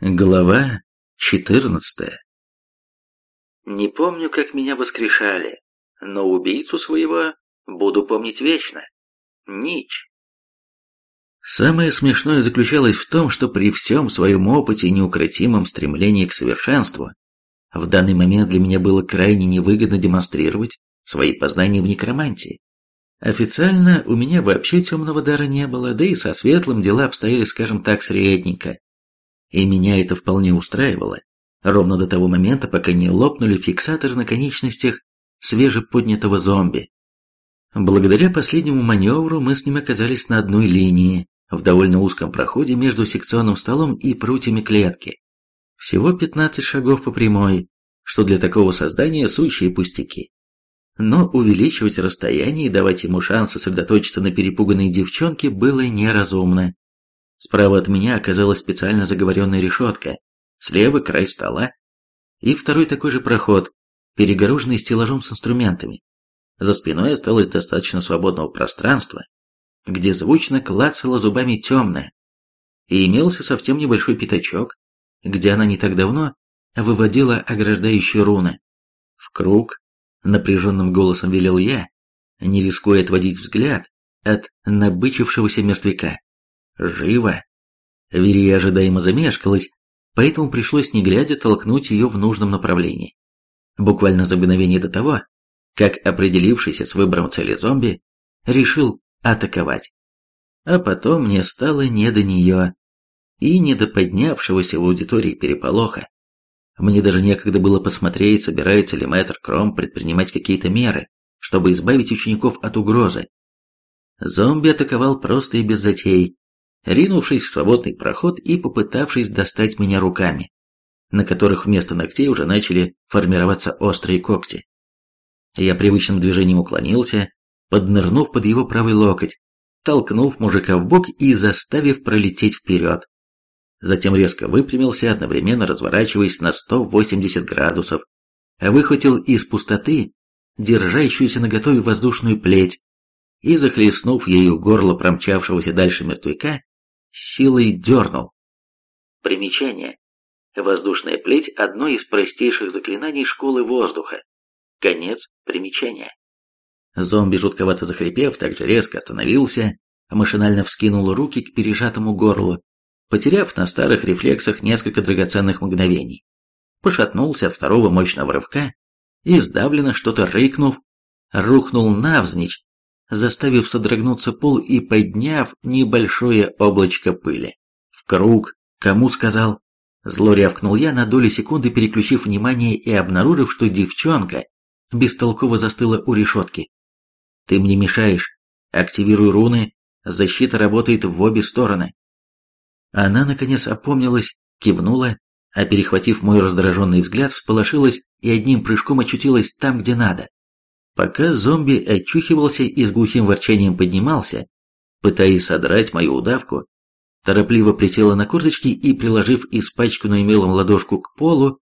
Глава 14 Не помню, как меня воскрешали, но убийцу своего буду помнить вечно. Нич. Самое смешное заключалось в том, что при всем своем опыте и неукротимом стремлении к совершенству, в данный момент для меня было крайне невыгодно демонстрировать свои познания в некромантии. Официально у меня вообще темного дара не было, да и со светлым дела обстояли, скажем так, средненько. И меня это вполне устраивало, ровно до того момента, пока не лопнули фиксаторы на конечностях свежеподнятого зомби. Благодаря последнему маневру мы с ним оказались на одной линии, в довольно узком проходе между секционным столом и прутьями клетки. Всего 15 шагов по прямой, что для такого создания сущие пустяки. Но увеличивать расстояние и давать ему шанс сосредоточиться на перепуганной девчонке было неразумно. Справа от меня оказалась специально заговоренная решетка, слева край стола и второй такой же проход, перегороженный стеллажом с инструментами. За спиной осталось достаточно свободного пространства, где звучно клацала зубами темная, и имелся совсем небольшой пятачок, где она не так давно выводила ограждающие руны. В круг, напряженным голосом велел я, не рискуя отводить взгляд от набычившегося мертвяка. Живо. Верия ожидаемо замешкалась, поэтому пришлось не глядя толкнуть ее в нужном направлении. Буквально за мгновение до того, как определившийся с выбором цели зомби решил атаковать. А потом мне стало не до нее и не до поднявшегося в аудитории переполоха. Мне даже некогда было посмотреть, собирается ли мэтр Кром предпринимать какие-то меры, чтобы избавить учеников от угрозы. Зомби атаковал просто и без затей, ринувшись в свободный проход и попытавшись достать меня руками, на которых вместо ногтей уже начали формироваться острые когти. Я привычным движением уклонился, поднырнув под его правый локоть, толкнув мужика в бок и заставив пролететь вперед. Затем резко выпрямился, одновременно разворачиваясь на 180 градусов, выхватил из пустоты держащуюся наготове воздушную плеть и, захлестнув ею горло промчавшегося дальше мертвяка, силой дернул. Примечание. Воздушная плеть – одно из простейших заклинаний школы воздуха. Конец примечания. Зомби, жутковато захрипев, также резко остановился, машинально вскинул руки к пережатому горлу, потеряв на старых рефлексах несколько драгоценных мгновений. Пошатнулся от второго мощного рывка и, сдавленно что-то рыкнув, рухнул навзничь, заставив содрогнуться пол и подняв небольшое облачко пыли. В круг, кому сказал? Зло рявкнул я на долю секунды, переключив внимание и обнаружив, что девчонка бестолково застыла у решетки. «Ты мне мешаешь. Активируй руны, защита работает в обе стороны». Она, наконец, опомнилась, кивнула, а перехватив мой раздраженный взгляд, всполошилась и одним прыжком очутилась там, где надо. Пока зомби очухивался и с глухим ворчанием поднимался, пытаясь содрать мою удавку, торопливо присела на корточки и, приложив испачканную мелом ладошку к полу,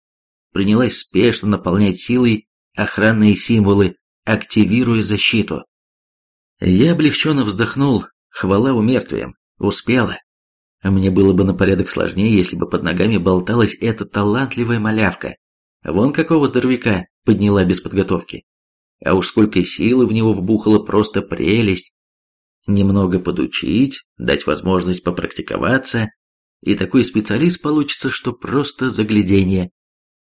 принялась спешно наполнять силой охранные символы, активируя защиту. Я облегченно вздохнул, хвала умертвиям, успела. Мне было бы на порядок сложнее, если бы под ногами болталась эта талантливая малявка. Вон какого здоровяка подняла без подготовки. А уж сколько силы в него вбухало, просто прелесть. Немного подучить, дать возможность попрактиковаться, и такой специалист получится, что просто загляденье.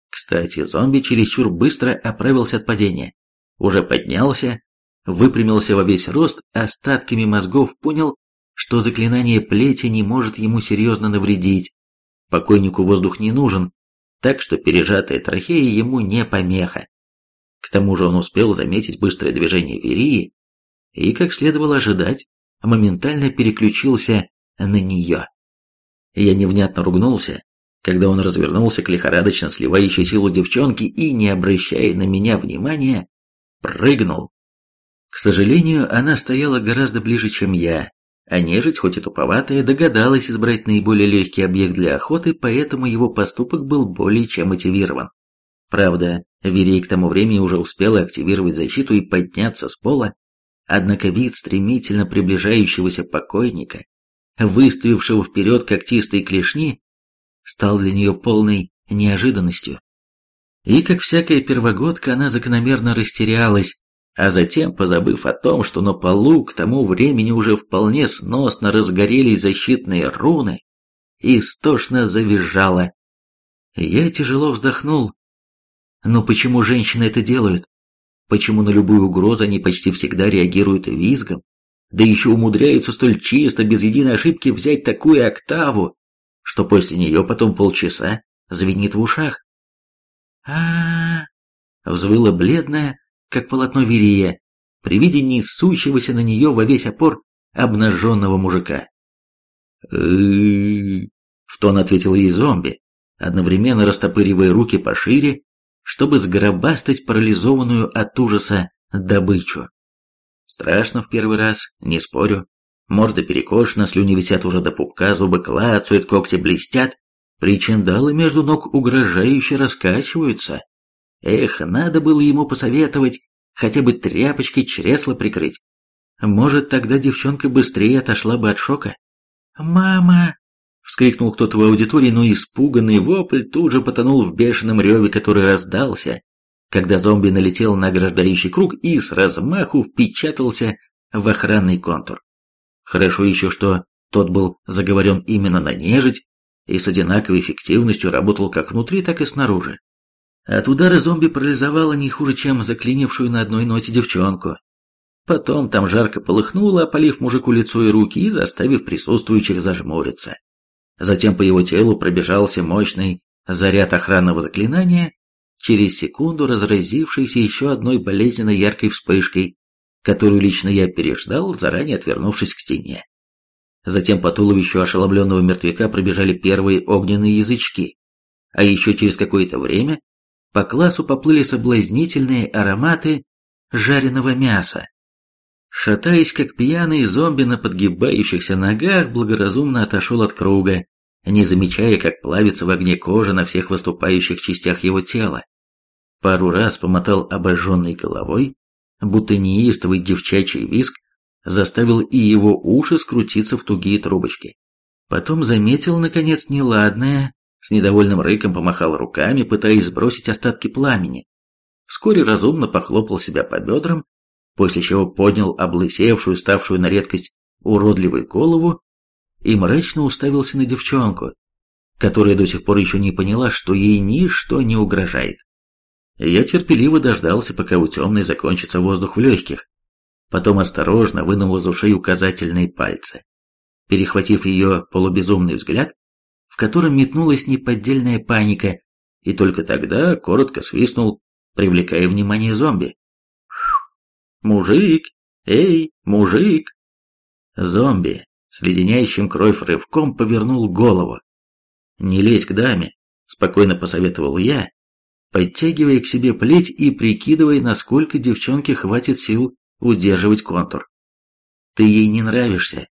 Кстати, зомби чересчур быстро оправился от падения. Уже поднялся, выпрямился во весь рост, остатками мозгов понял, что заклинание плети не может ему серьезно навредить. Покойнику воздух не нужен, так что пережатая трахея ему не помеха. К тому же он успел заметить быстрое движение Верии и, как следовало ожидать, моментально переключился на нее. Я невнятно ругнулся, когда он развернулся к лихорадочно сливающей силу девчонки и, не обращая на меня внимания, прыгнул. К сожалению, она стояла гораздо ближе, чем я, а нежить, хоть и туповатая, догадалась избрать наиболее легкий объект для охоты, поэтому его поступок был более чем мотивирован. Правда, Верей к тому времени уже успела активировать защиту и подняться с пола, однако вид стремительно приближающегося покойника, выставившего вперед когтистые клешни, стал для нее полной неожиданностью. И, как всякая первогодка, она закономерно растерялась, а затем, позабыв о том, что на полу к тому времени уже вполне сносно разгорелись защитные руны, истошно завизжала. Я тяжело вздохнул. Но почему женщины это делают? Почему на любую угрозу они почти всегда реагируют визгом? Да еще умудряются столь чисто, без единой ошибки, взять такую октаву, что после нее потом полчаса звенит в ушах. а, -а, взвыла бледная, как полотно Верия, при виде несущегося на нее во весь опор обнаженного мужика. в тон ответил ей зомби, одновременно растопыривая руки пошире, чтобы сгробастать парализованную от ужаса добычу. Страшно в первый раз, не спорю. Морда перекошена, слюни висят уже до пупка, зубы клацают, когти блестят, причиндалы между ног угрожающе раскачиваются. Эх, надо было ему посоветовать хотя бы тряпочкой чресло прикрыть. Может, тогда девчонка быстрее отошла бы от шока. «Мама!» — вскрикнул кто-то в аудитории, но испуганный вопль тут же потонул в бешеном реве, который раздался, когда зомби налетел на ограждающий круг и с размаху впечатался в охранный контур. Хорошо еще, что тот был заговорен именно на нежить и с одинаковой эффективностью работал как внутри, так и снаружи. От удара зомби парализовало не хуже, чем заклинившую на одной ноте девчонку. Потом там жарко полыхнуло, опалив мужику лицо и руки и заставив присутствующих зажмуриться. Затем по его телу пробежался мощный заряд охранного заклинания, через секунду разразившийся еще одной болезненно яркой вспышкой, которую лично я переждал, заранее отвернувшись к стене. Затем по туловищу ошеломленного мертвяка пробежали первые огненные язычки, а еще через какое-то время по классу поплыли соблазнительные ароматы жареного мяса. Шатаясь как пьяный, зомби на подгибающихся ногах благоразумно отошел от круга, не замечая, как плавится в огне кожа на всех выступающих частях его тела. Пару раз помотал обожженной головой, будто неистовый девчачий виск заставил и его уши скрутиться в тугие трубочки. Потом заметил, наконец, неладное с недовольным рыком помахал руками, пытаясь сбросить остатки пламени. Вскоре разумно похлопал себя по бедрам, после чего поднял облысевшую, ставшую на редкость уродливую голову и мрачно уставился на девчонку, которая до сих пор еще не поняла, что ей ничто не угрожает. Я терпеливо дождался, пока у темной закончится воздух в легких, потом осторожно вынул из ушей указательные пальцы. Перехватив ее полубезумный взгляд, в котором метнулась неподдельная паника, и только тогда коротко свистнул, привлекая внимание зомби. «Мужик! Эй, мужик!» Зомби с леденящим кровь рывком повернул голову. «Не лезь к даме», — спокойно посоветовал я, подтягивая к себе плеть и прикидывая, насколько девчонке хватит сил удерживать контур. «Ты ей не нравишься,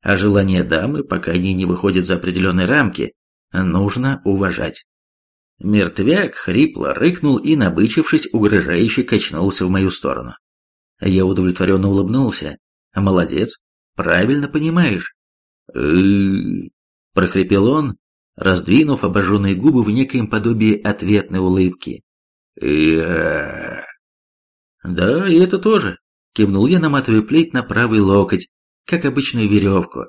а желания дамы, пока они не выходят за определенные рамки, нужно уважать. Мертвяк хрипло рыкнул и, набычившись, угрожающе качнулся в мою сторону. Я удовлетворенно улыбнулся. «Молодец, правильно понимаешь». прохрипел он, раздвинув обожженные губы в некоем подобии ответной улыбки. «Да, и это тоже», — кивнул я, наматывая плеть на правый локоть, как обычную веревку.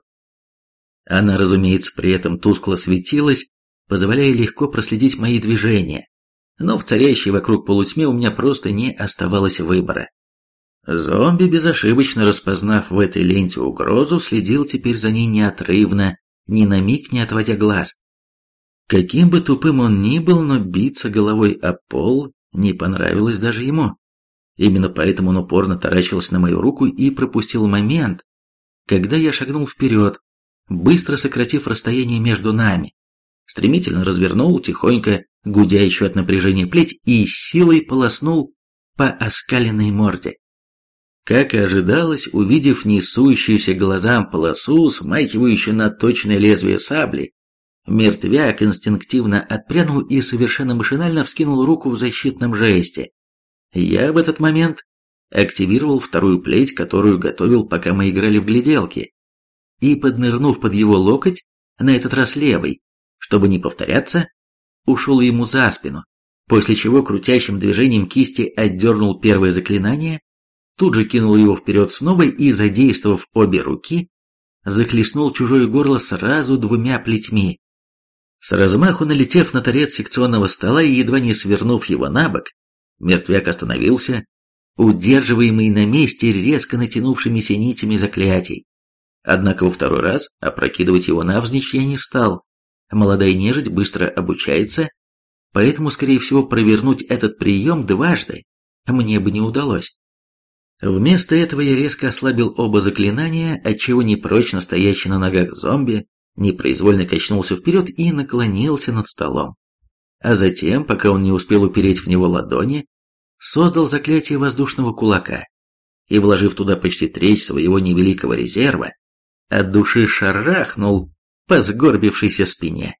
Она, разумеется, при этом тускло светилась, позволяя легко проследить мои движения, но в царящей вокруг полутьме у меня просто не оставалось выбора. Зомби, безошибочно распознав в этой ленте угрозу, следил теперь за ней неотрывно, ни на миг не отводя глаз. Каким бы тупым он ни был, но биться головой о пол не понравилось даже ему. Именно поэтому он упорно таращился на мою руку и пропустил момент, когда я шагнул вперед, быстро сократив расстояние между нами, стремительно развернул, тихонько, гудя еще от напряжения плеть, и силой полоснул по оскаленной морде. Как и ожидалось, увидев несущуюся глазам полосу, смахивающую на точное лезвие сабли, мертвяк инстинктивно отпрянул и совершенно машинально вскинул руку в защитном жесте. Я в этот момент активировал вторую плеть, которую готовил, пока мы играли в гляделки, и, поднырнув под его локоть, на этот раз левый, чтобы не повторяться, ушел ему за спину, после чего крутящим движением кисти отдернул первое заклинание, тут же кинул его вперед снова и, задействовав обе руки, захлестнул чужое горло сразу двумя плетьми. С размаху налетев на торец секционного стола и едва не свернув его на бок, мертвяк остановился, удерживаемый на месте резко натянувшимися нитями заклятий. Однако во второй раз опрокидывать его навзничь я не стал. Молодая нежить быстро обучается, поэтому, скорее всего, провернуть этот прием дважды мне бы не удалось. Вместо этого я резко ослабил оба заклинания, отчего непрочно стоящий на ногах зомби непроизвольно качнулся вперед и наклонился над столом. А затем, пока он не успел упереть в него ладони, создал заклятие воздушного кулака и, вложив туда почти треть своего невеликого резерва, от души шарахнул по сгорбившейся спине.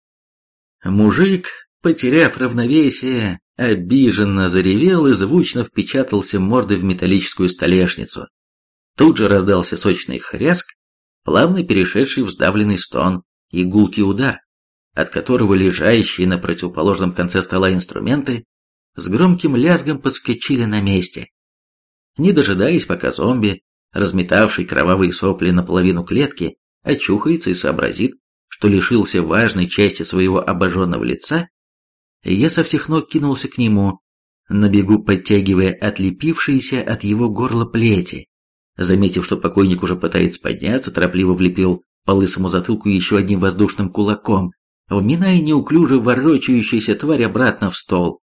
Мужик, потеряв равновесие, обиженно заревел и звучно впечатался мордой в металлическую столешницу. Тут же раздался сочный хряск, плавно перешедший в сдавленный стон и гулкий удар, от которого лежащие на противоположном конце стола инструменты с громким лязгом подскочили на месте. Не дожидаясь, пока зомби, разметавший кровавые сопли наполовину клетки, очухается и сообразит, что лишился важной части своего обожженного лица, я со всех ног кинулся к нему, на бегу подтягивая отлепившиеся от его горла плети. Заметив, что покойник уже пытается подняться, торопливо влепил по лысому затылку еще одним воздушным кулаком, вминая неуклюже ворочающуюся тварь обратно в стол.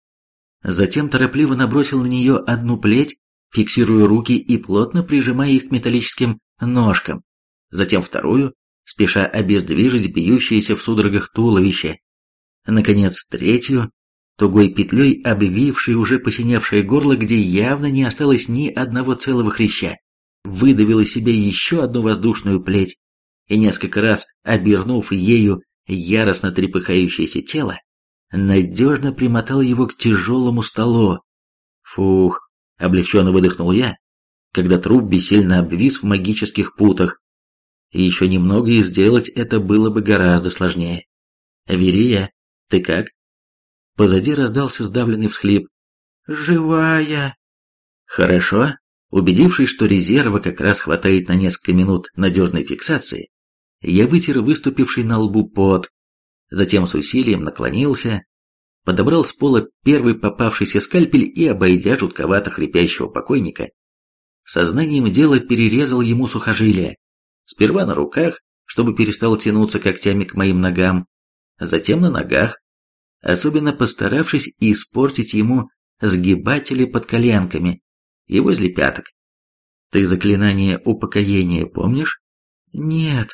Затем торопливо набросил на нее одну плеть, фиксируя руки и плотно прижимая их к металлическим ножкам, затем вторую, спеша обездвижить бьющееся в судорогах туловище, наконец третью, тугой петлей обвившей уже посиневшее горло, где явно не осталось ни одного целого хряща, выдавил из себя еще одну воздушную плеть и несколько раз, обернув ею яростно трепыхающееся тело, надежно примотал его к тяжелому столу. Фух, облегченно выдохнул я, когда труп бессильно обвис в магических путах. И еще немного и сделать это было бы гораздо сложнее. Верия, ты как? Позади раздался сдавленный всхлип. «Живая!» «Хорошо». Убедившись, что резерва как раз хватает на несколько минут надежной фиксации, я вытер выступивший на лбу пот, затем с усилием наклонился, подобрал с пола первый попавшийся скальпель и, обойдя жутковато хрипящего покойника, сознанием дела перерезал ему сухожилие. Сперва на руках, чтобы перестал тянуться когтями к моим ногам, затем на ногах, особенно постаравшись испортить ему сгибатели под коленками и возле пяток. Ты заклинание упокоения помнишь? Нет,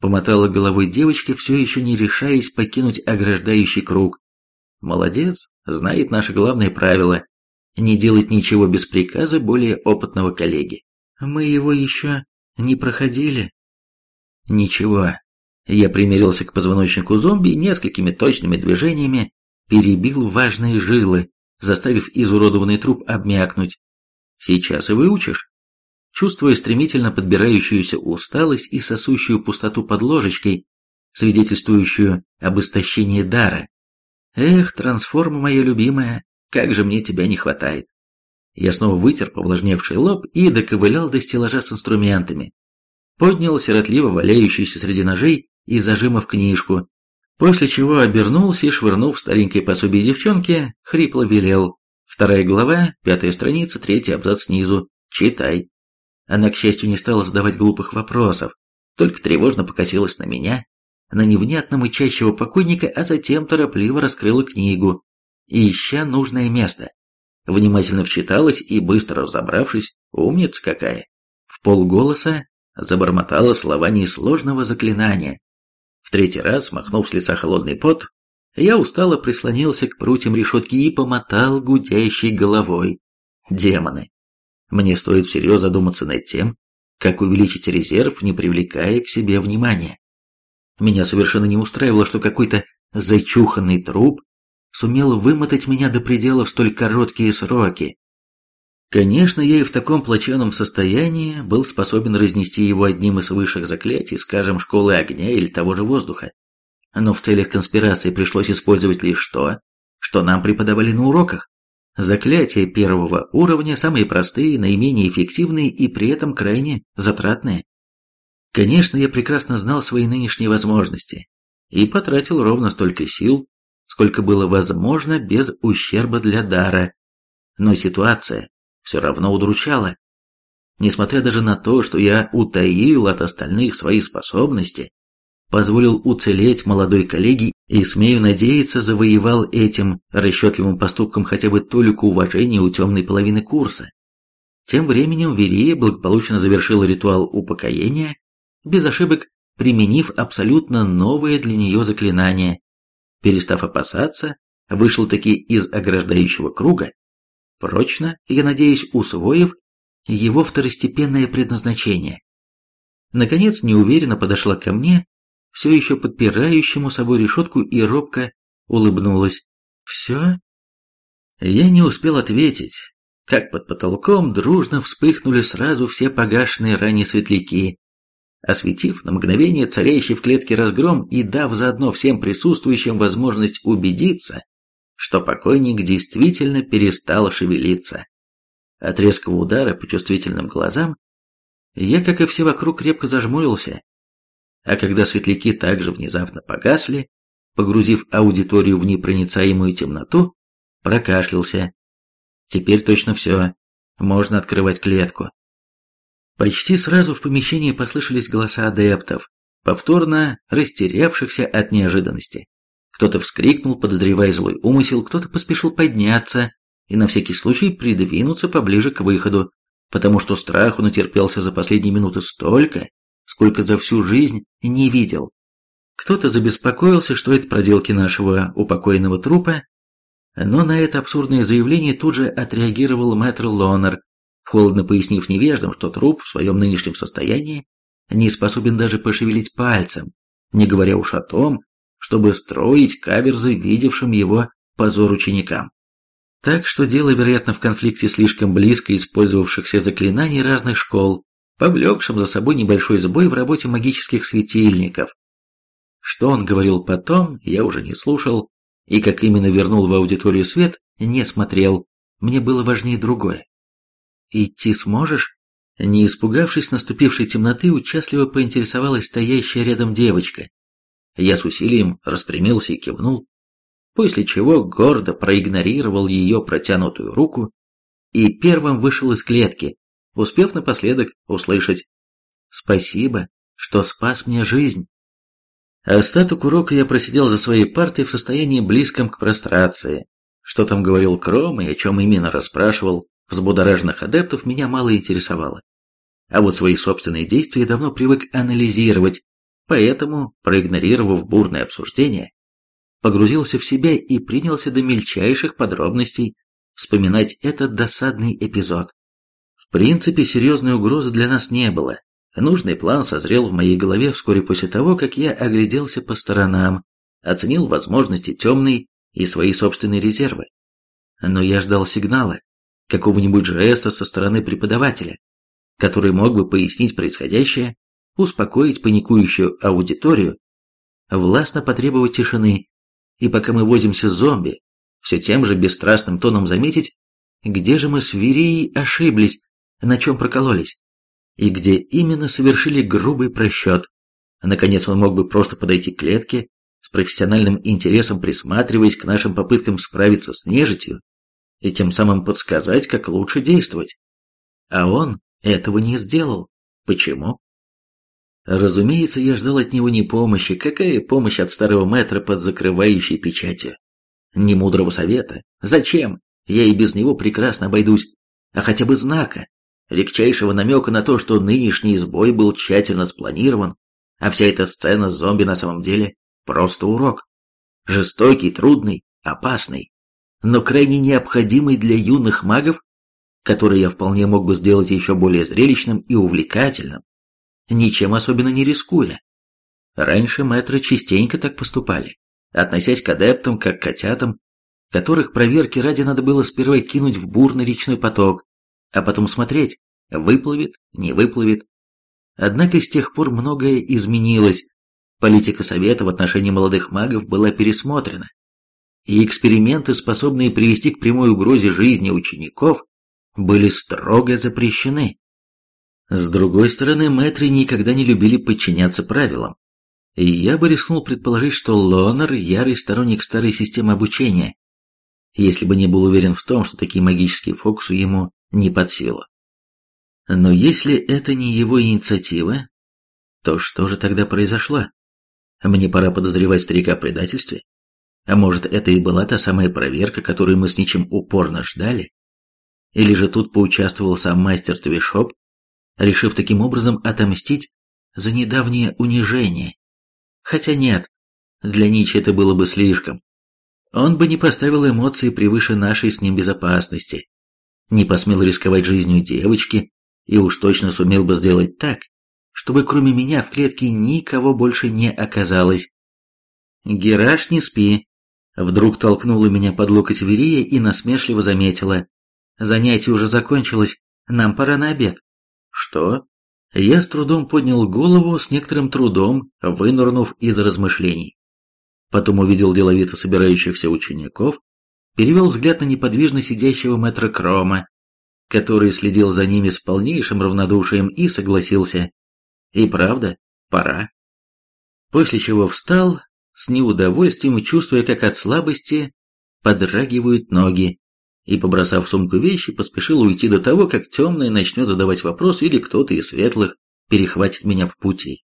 помотала головой девочка, все еще не решаясь покинуть ограждающий круг. Молодец, знает наше главное правило – не делать ничего без приказа более опытного коллеги. Мы его еще не проходили. Ничего, я примерился к позвоночнику зомби и несколькими точными движениями перебил важные жилы, заставив изуродованный труп обмякнуть. Сейчас и выучишь. Чувствуя стремительно подбирающуюся усталость и сосущую пустоту под ложечкой, свидетельствующую об истощении дара. Эх, трансформа моя любимая, как же мне тебя не хватает. Я снова вытер повлажневший лоб и доковылял до стеллажа с инструментами. Поднял сиротливо валяющуюся среди ножей и зажимов книжку, после чего обернулся и, швырнув старенькое пособие девчонки, хрипло велел. Вторая глава, пятая страница, третий абзац снизу. Читай. Она, к счастью, не стала задавать глупых вопросов, только тревожно покосилась на меня, на невнятно мычащего покойника, а затем торопливо раскрыла книгу, ища нужное место. Внимательно вчиталась и, быстро разобравшись, умница какая, в полголоса забормотала слова несложного заклинания, в третий раз, махнув с лица холодный пот, я устало прислонился к прутьям решетки и помотал гудящей головой. Демоны. Мне стоит всерьез задуматься над тем, как увеличить резерв, не привлекая к себе внимания. Меня совершенно не устраивало, что какой-то зачуханный труп сумел вымотать меня до предела в столь короткие сроки. Конечно, я и в таком плачевном состоянии был способен разнести его одним из высших заклятий, скажем, школы огня или того же воздуха. но в целях конспирации пришлось использовать лишь то, что нам преподавали на уроках. Заклятия первого уровня самые простые, наименее эффективные и при этом крайне затратные. Конечно, я прекрасно знал свои нынешние возможности и потратил ровно столько сил, сколько было возможно без ущерба для дара. Но ситуация все равно удручала. Несмотря даже на то, что я утаил от остальных свои способности, позволил уцелеть молодой коллеге и, смею надеяться, завоевал этим расчетливым поступком хотя бы толику уважения у темной половины курса. Тем временем Верия благополучно завершила ритуал упокоения, без ошибок применив абсолютно новое для нее заклинание. Перестав опасаться, вышел таки из ограждающего круга, прочно, я надеюсь, усвоив его второстепенное предназначение. Наконец, неуверенно подошла ко мне все еще подпирающему собой решетку и робко улыбнулась. «Все?» Я не успел ответить, как под потолком дружно вспыхнули сразу все погашенные ранее светляки, осветив на мгновение царящий в клетке разгром и дав заодно всем присутствующим возможность убедиться, что покойник действительно перестал шевелиться. От резкого удара по чувствительным глазам я, как и все вокруг, крепко зажмурился а когда светляки также внезапно погасли, погрузив аудиторию в непроницаемую темноту, прокашлялся. Теперь точно все, можно открывать клетку. Почти сразу в помещении послышались голоса адептов, повторно растерявшихся от неожиданности. Кто-то вскрикнул, подозревая злой умысел, кто-то поспешил подняться и на всякий случай придвинуться поближе к выходу, потому что страху натерпелся за последние минуты столько, сколько за всю жизнь не видел. Кто-то забеспокоился, что это проделки нашего упокоенного трупа, но на это абсурдное заявление тут же отреагировал мэтр Лонер, холодно пояснив невеждам, что труп в своем нынешнем состоянии не способен даже пошевелить пальцем, не говоря уж о том, чтобы строить каверзы видевшим его позор ученикам. Так что дело, вероятно, в конфликте слишком близко использовавшихся заклинаний разных школ, повлекшим за собой небольшой сбой в работе магических светильников. Что он говорил потом, я уже не слушал, и как именно вернул в аудиторию свет, не смотрел, мне было важнее другое. «Идти сможешь?» Не испугавшись наступившей темноты, участливо поинтересовалась стоящая рядом девочка. Я с усилием распрямился и кивнул, после чего гордо проигнорировал ее протянутую руку и первым вышел из клетки, успев напоследок услышать «Спасибо, что спас мне жизнь». Остаток урока я просидел за своей партой в состоянии близком к прострации. Что там говорил Кром и о чем именно расспрашивал взбудораженных адептов, меня мало интересовало. А вот свои собственные действия давно привык анализировать, поэтому, проигнорировав бурное обсуждение, погрузился в себя и принялся до мельчайших подробностей вспоминать этот досадный эпизод. В принципе, серьезной угрозы для нас не было. Нужный план созрел в моей голове вскоре после того, как я огляделся по сторонам, оценил возможности темной и свои собственные резервы. Но я ждал сигнала, какого-нибудь жеста со стороны преподавателя, который мог бы пояснить происходящее, успокоить паникующую аудиторию, властно потребовать тишины, и пока мы возимся с зомби, все тем же бесстрастным тоном заметить, где же мы с Вирией ошиблись, на чем прокололись, и где именно совершили грубый просчет. Наконец он мог бы просто подойти к клетке, с профессиональным интересом присматриваясь к нашим попыткам справиться с нежитью, и тем самым подсказать, как лучше действовать. А он этого не сделал. Почему? Разумеется, я ждал от него не помощи. Какая помощь от старого метра под закрывающей печатью? Ни мудрого совета. Зачем? Я и без него прекрасно обойдусь. А хотя бы знака легчайшего намека на то, что нынешний сбой был тщательно спланирован, а вся эта сцена с зомби на самом деле просто урок. Жестокий, трудный, опасный, но крайне необходимый для юных магов, который я вполне мог бы сделать еще более зрелищным и увлекательным, ничем особенно не рискуя. Раньше мэтры частенько так поступали, относясь к адептам как к котятам, которых проверки ради надо было сперва кинуть в бурный речной поток, а потом смотреть, выплывет, не выплывет. Однако с тех пор многое изменилось, Политика Совета в отношении молодых магов была пересмотрена, и эксперименты, способные привести к прямой угрозе жизни учеников, были строго запрещены. С другой стороны, мэтры никогда не любили подчиняться правилам. И я бы рискнул предположить, что Лонер – ярый сторонник старой системы обучения, если бы не был уверен в том, что такие магические фокусы ему не под силу. Но если это не его инициатива, то что же тогда произошло? Мне пора подозревать старика в предательстве? А может, это и была та самая проверка, которую мы с ничем упорно ждали? Или же тут поучаствовал сам мастер Твишоп, решив таким образом отомстить за недавнее унижение? Хотя нет, для Ничи это было бы слишком. Он бы не поставил эмоции превыше нашей с ним безопасности, не посмел рисковать жизнью девочки и уж точно сумел бы сделать так, чтобы кроме меня в клетке никого больше не оказалось. «Гераш, не спи!» Вдруг толкнула меня под локоть Верия и насмешливо заметила. «Занятие уже закончилось, нам пора на обед». «Что?» Я с трудом поднял голову, с некоторым трудом вынырнув из размышлений. Потом увидел деловито собирающихся учеников, перевел взгляд на неподвижно сидящего мэтра Крома, который следил за ними с полнейшим равнодушием и согласился. И правда, пора. После чего встал, с неудовольствием чувствуя, как от слабости подрагивают ноги, и, побросав в сумку вещи, поспешил уйти до того, как темный начнет задавать вопрос или кто-то из светлых перехватит меня в пути.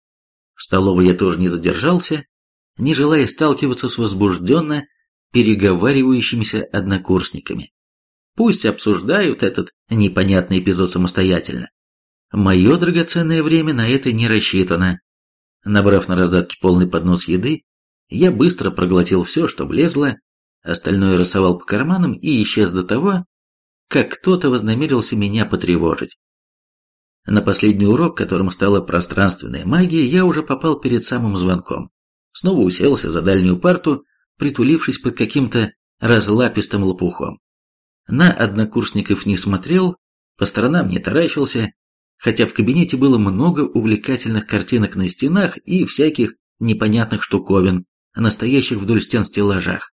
В столовой я тоже не задержался, не желая сталкиваться с возбужденно переговаривающимися однокурсниками. Пусть обсуждают этот непонятный эпизод самостоятельно. Мое драгоценное время на это не рассчитано. Набрав на раздатке полный поднос еды, я быстро проглотил все, что влезло, остальное рассовал по карманам и исчез до того, как кто-то вознамерился меня потревожить. На последний урок, которым стала пространственная магия, я уже попал перед самым звонком. Снова уселся за дальнюю парту, притулившись под каким-то разлапистым лопухом. На однокурсников не смотрел, по сторонам не таращился, хотя в кабинете было много увлекательных картинок на стенах и всяких непонятных штуковин, настоящих вдоль стен стеллажах.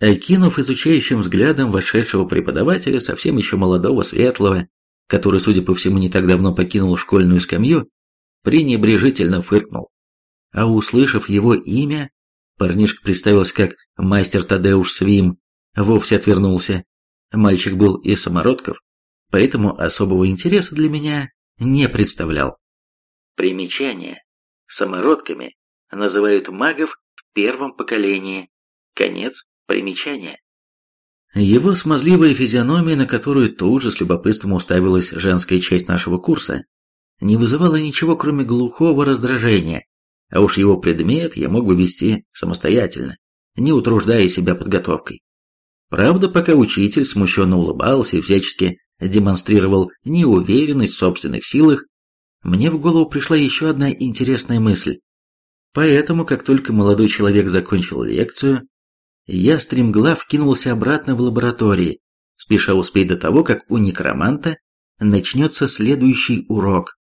Окинув изучающим взглядом вошедшего преподавателя, совсем еще молодого, светлого, который, судя по всему, не так давно покинул школьную скамью, пренебрежительно фыркнул. А услышав его имя, парнишка представился как мастер Тадеуш Свим, вовсе отвернулся. Мальчик был из самородков, поэтому особого интереса для меня не представлял. Примечание. Самородками называют магов в первом поколении. Конец примечания. Его смазливая физиономия, на которую тут же с любопытством уставилась женская часть нашего курса, не вызывала ничего, кроме глухого раздражения, а уж его предмет я мог бы вести самостоятельно, не утруждая себя подготовкой. Правда, пока учитель смущенно улыбался и всячески демонстрировал неуверенность в собственных силах, мне в голову пришла еще одна интересная мысль. Поэтому, как только молодой человек закончил лекцию, я стремглав кинулся обратно в лаборатории, спеша успеть до того, как у некроманта начнется следующий урок.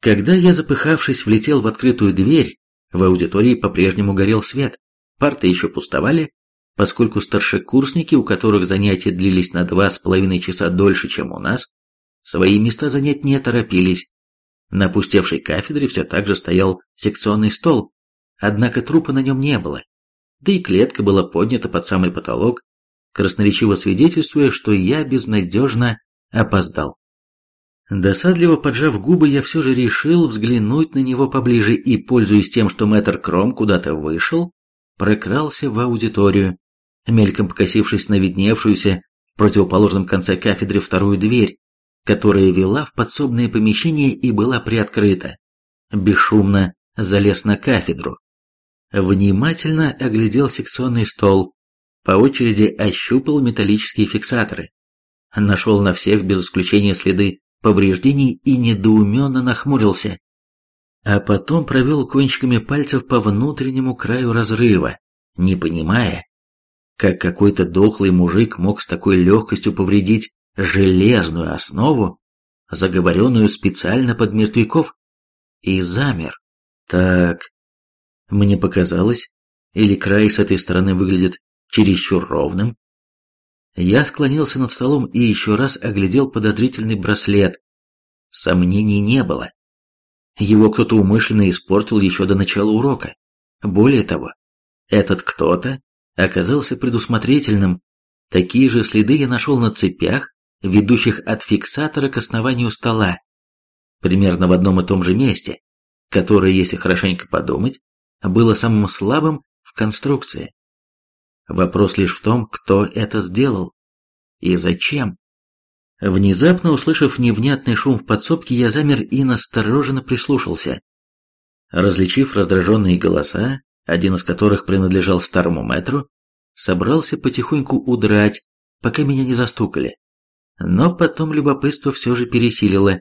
Когда я, запыхавшись, влетел в открытую дверь, в аудитории по-прежнему горел свет, парты еще пустовали, поскольку старшекурсники, у которых занятия длились на два с половиной часа дольше, чем у нас, свои места занять не торопились. На опустевшей кафедре все так же стоял секционный стол, однако трупа на нем не было, да и клетка была поднята под самый потолок, красноречиво свидетельствуя, что я безнадежно опоздал. Досадливо поджав губы, я все же решил взглянуть на него поближе и, пользуясь тем, что мэтр Кром куда-то вышел, прокрался в аудиторию мельком покосившись на видневшуюся в противоположном конце кафедры вторую дверь, которая вела в подсобное помещение и была приоткрыта. Бесшумно залез на кафедру. Внимательно оглядел секционный стол, по очереди ощупал металлические фиксаторы. Нашел на всех без исключения следы повреждений и недоуменно нахмурился. А потом провел кончиками пальцев по внутреннему краю разрыва, не понимая, как какой-то дохлый мужик мог с такой легкостью повредить железную основу, заговоренную специально под мертвяков, и замер. Так, Мне показалось, или край с этой стороны выглядит чересчур ровным. Я склонился над столом и еще раз оглядел подозрительный браслет. Сомнений не было. Его кто-то умышленно испортил еще до начала урока. Более того, этот кто-то оказался предусмотрительным. Такие же следы я нашел на цепях, ведущих от фиксатора к основанию стола. Примерно в одном и том же месте, которое, если хорошенько подумать, было самым слабым в конструкции. Вопрос лишь в том, кто это сделал и зачем. Внезапно услышав невнятный шум в подсобке, я замер и настороженно прислушался. Различив раздраженные голоса, один из которых принадлежал старому метру, собрался потихоньку удрать, пока меня не застукали. Но потом любопытство все же пересилило,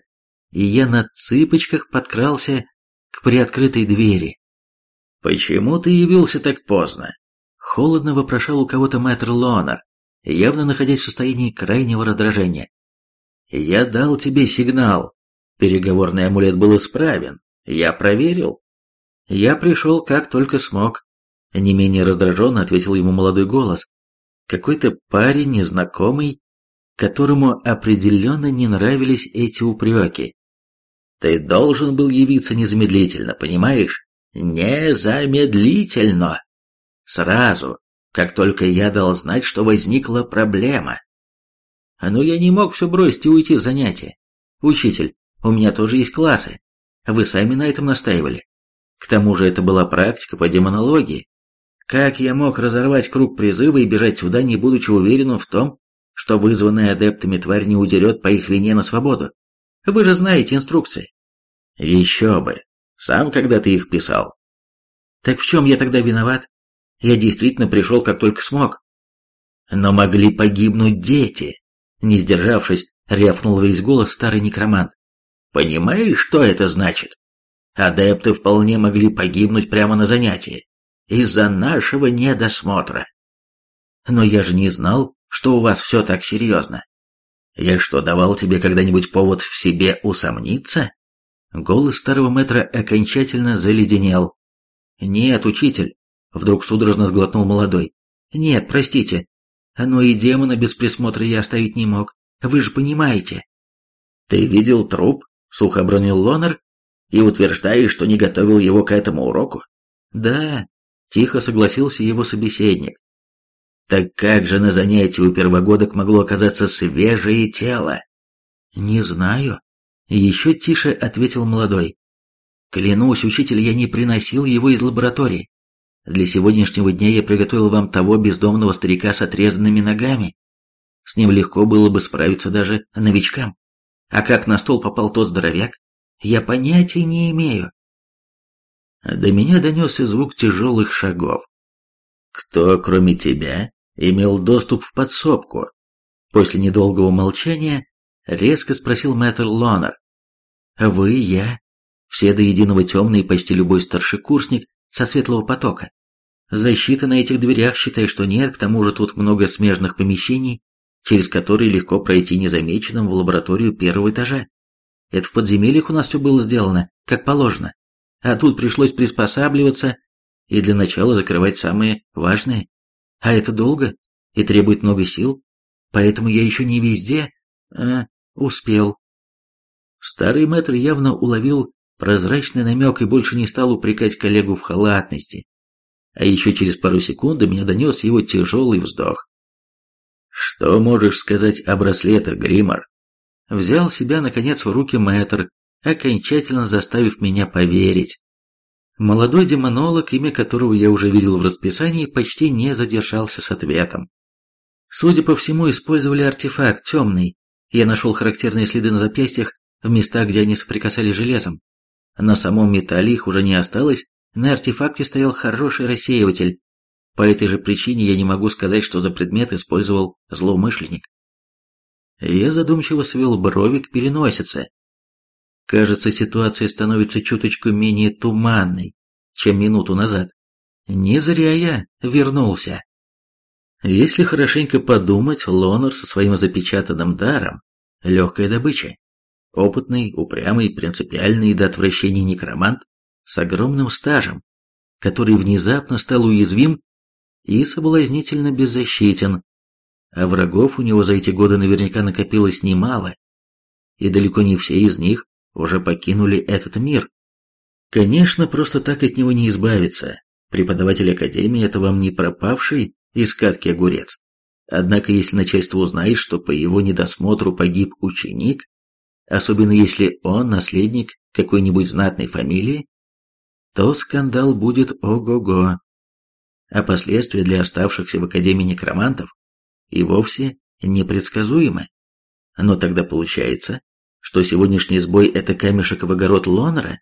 и я на цыпочках подкрался к приоткрытой двери. «Почему ты явился так поздно?» Холодно вопрошал у кого-то мэтр Лонер, явно находясь в состоянии крайнего раздражения. «Я дал тебе сигнал. Переговорный амулет был исправен. Я проверил. Я пришел как только смог». Не менее раздраженно ответил ему молодой голос. Какой-то парень незнакомый, которому определенно не нравились эти упреки. «Ты должен был явиться незамедлительно, понимаешь? Незамедлительно!» Сразу, как только я дал знать, что возникла проблема. Но я не мог все бросить и уйти в занятия. Учитель, у меня тоже есть классы. Вы сами на этом настаивали. К тому же это была практика по демонологии. Как я мог разорвать круг призыва и бежать сюда, не будучи уверенным в том, что вызванная адептами тварь не удерет по их вине на свободу? Вы же знаете инструкции. Еще бы. Сам когда ты их писал. Так в чем я тогда виноват? Я действительно пришел, как только смог. Но могли погибнуть дети. Не сдержавшись, рявкнул весь голос старый некромант. Понимаешь, что это значит? Адепты вполне могли погибнуть прямо на занятии. Из-за нашего недосмотра. Но я же не знал, что у вас все так серьезно. Я что, давал тебе когда-нибудь повод в себе усомниться? Голос старого метра окончательно заледенел. Нет, учитель, Вдруг судорожно сглотнул молодой. «Нет, простите. Но и демона без присмотра я оставить не мог. Вы же понимаете». «Ты видел труп?» — сухо обронил Лонер. «И утверждаешь, что не готовил его к этому уроку?» «Да», — тихо согласился его собеседник. «Так как же на занятии у первогодок могло оказаться свежее тело?» «Не знаю», — еще тише ответил молодой. «Клянусь, учитель, я не приносил его из лаборатории. Для сегодняшнего дня я приготовил вам того бездомного старика с отрезанными ногами. С ним легко было бы справиться даже новичкам. А как на стол попал тот здоровяк, я понятия не имею. До меня донесся звук тяжелых шагов. Кто, кроме тебя, имел доступ в подсобку? После недолгого молчания резко спросил мэтр Лонер. Вы, я, все до единого темные, почти любой старшекурсник со светлого потока. Защиты на этих дверях, считай, что нет, к тому же тут много смежных помещений, через которые легко пройти незамеченным в лабораторию первого этажа. Это в подземельях у нас все было сделано, как положено. А тут пришлось приспосабливаться и для начала закрывать самые важные. А это долго и требует много сил, поэтому я еще не везде а, успел. Старый мэтр явно уловил прозрачный намек и больше не стал упрекать коллегу в халатности. А еще через пару секунд до меня донес его тяжелый вздох. «Что можешь сказать о браслетах, Гриммор?» Взял себя, наконец, в руки мэтр, окончательно заставив меня поверить. Молодой демонолог, имя которого я уже видел в расписании, почти не задержался с ответом. Судя по всему, использовали артефакт темный. Я нашел характерные следы на запястьях в местах, где они соприкасались железом. На самом металле их уже не осталось, на артефакте стоял хороший рассеиватель. По этой же причине я не могу сказать, что за предмет использовал злоумышленник. Я задумчиво свел брови к переносице. Кажется, ситуация становится чуточку менее туманной, чем минуту назад. Не зря я вернулся. Если хорошенько подумать, Лонор со своим запечатанным даром – легкая добыча. Опытный, упрямый, принципиальный до отвращения некромант с огромным стажем, который внезапно стал уязвим и соблазнительно беззащитен, а врагов у него за эти годы наверняка накопилось немало, и далеко не все из них уже покинули этот мир. Конечно, просто так от него не избавиться. Преподаватель Академии – это вам не пропавший из катки огурец. Однако, если начальство узнает, что по его недосмотру погиб ученик, особенно если он наследник какой-нибудь знатной фамилии, то скандал будет ого-го. А последствия для оставшихся в Академии некромантов и вовсе непредсказуемы. Но тогда получается, что сегодняшний сбой – это камешек в огород Лонера,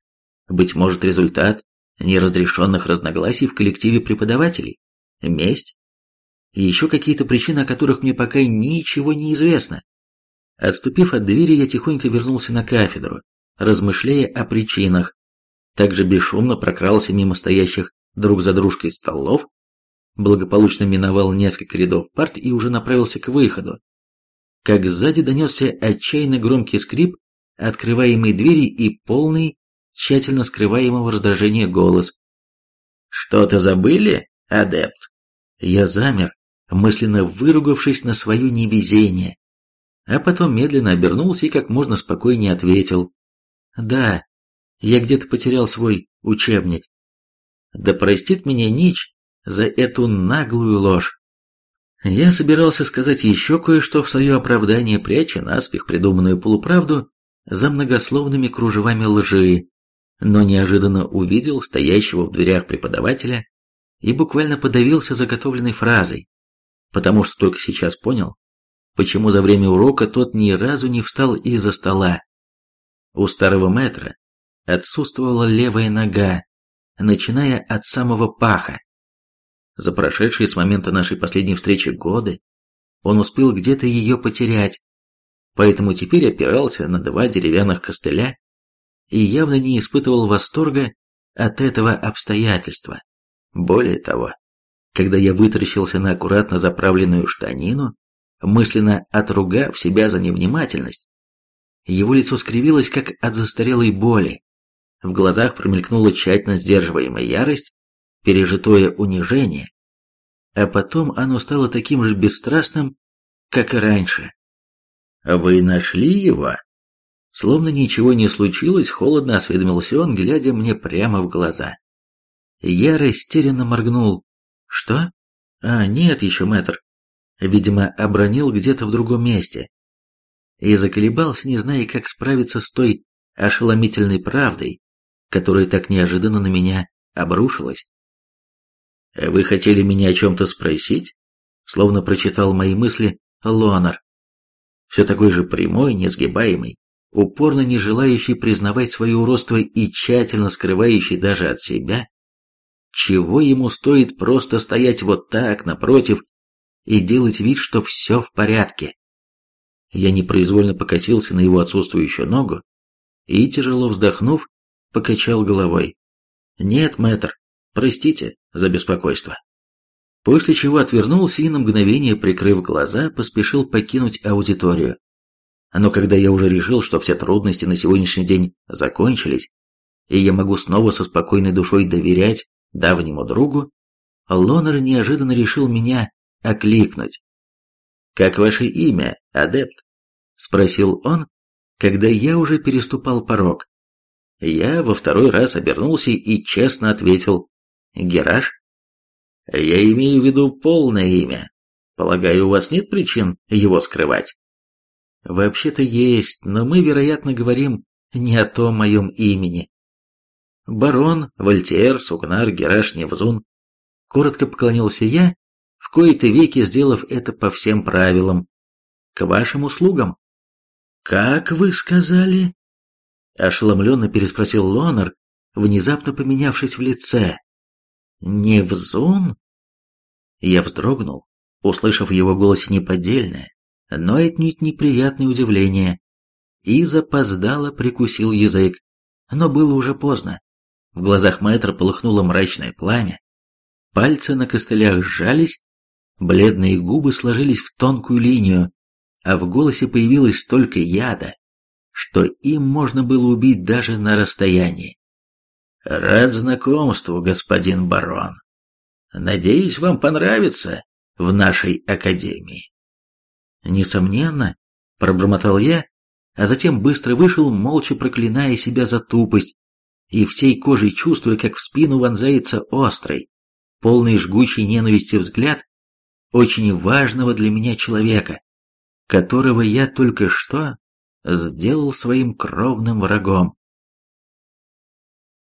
быть может результат неразрешенных разногласий в коллективе преподавателей, месть и еще какие-то причины, о которых мне пока ничего не известно. Отступив от двери, я тихонько вернулся на кафедру, размышляя о причинах, также бесшумно прокрался мимо стоящих друг за дружкой столов, благополучно миновал несколько рядов парт и уже направился к выходу, как сзади донесся отчаянно громкий скрип открываемой двери и полный, тщательно скрываемого раздражения голос. «Что-то забыли, адепт?» Я замер, мысленно выругавшись на свое невезение, а потом медленно обернулся и как можно спокойнее ответил. «Да, я где-то потерял свой учебник. Да простит меня Нич за эту наглую ложь. Я собирался сказать еще кое-что в свое оправдание, пряча наспех придуманную полуправду за многословными кружевами лжи, но неожиданно увидел стоящего в дверях преподавателя и буквально подавился заготовленной фразой, потому что только сейчас понял, почему за время урока тот ни разу не встал из-за стола. У старого метра отсутствовала левая нога, начиная от самого паха. За прошедшие с момента нашей последней встречи годы он успел где-то ее потерять, поэтому теперь опирался на два деревянных костыля и явно не испытывал восторга от этого обстоятельства. Более того, когда я вытаращился на аккуратно заправленную штанину, мысленно отругав себя за невнимательность, его лицо скривилось, как от застарелой боли, в глазах промелькнула тщательно сдерживаемая ярость, пережитое унижение, а потом оно стало таким же бесстрастным, как и раньше. «Вы нашли его?» Словно ничего не случилось, холодно осведомился он, глядя мне прямо в глаза. Я растерянно моргнул. «Что? А, нет еще, мэтр. Видимо, обронил где-то в другом месте». И заколебался, не зная, как справиться с той ошеломительной правдой, которая так неожиданно на меня обрушилась. «Вы хотели меня о чем-то спросить?» Словно прочитал мои мысли Лонар. Все такой же прямой, несгибаемый, упорно не желающий признавать свое уродство и тщательно скрывающий даже от себя, чего ему стоит просто стоять вот так, напротив, и делать вид, что все в порядке. Я непроизвольно покатился на его отсутствующую ногу и, тяжело вздохнув, покачал головой. «Нет, мэтр, простите за беспокойство». После чего отвернулся и на мгновение, прикрыв глаза, поспешил покинуть аудиторию. Но когда я уже решил, что все трудности на сегодняшний день закончились, и я могу снова со спокойной душой доверять давнему другу, Лонер неожиданно решил меня окликнуть. «Как ваше имя, адепт?» — спросил он, когда я уже переступал порог. Я во второй раз обернулся и честно ответил «Гераш». Я имею в виду полное имя. Полагаю, у вас нет причин его скрывать? Вообще-то есть, но мы, вероятно, говорим не о том моем имени. Барон, Вольтер, Сугнар, Гераш, Невзун. Коротко поклонился я, в кои-то веки сделав это по всем правилам. К вашим услугам. «Как вы сказали?» Ошеломленно переспросил Лонер, внезапно поменявшись в лице. «Невзун?» Я вздрогнул, услышав в его голосе неподдельное, но отнюдь неприятное удивление, и запоздало прикусил язык, но было уже поздно. В глазах мэтра полыхнуло мрачное пламя, пальцы на костылях сжались, бледные губы сложились в тонкую линию, а в голосе появилось столько яда, что им можно было убить даже на расстоянии. Рад знакомству, господин барон. Надеюсь, вам понравится в нашей академии. Несомненно, пробормотал я, а затем быстро вышел, молча проклиная себя за тупость и всей кожей чувствуя, как в спину вонзается острый, полный жгучей ненависти взгляд очень важного для меня человека, которого я только что сделал своим кровным врагом.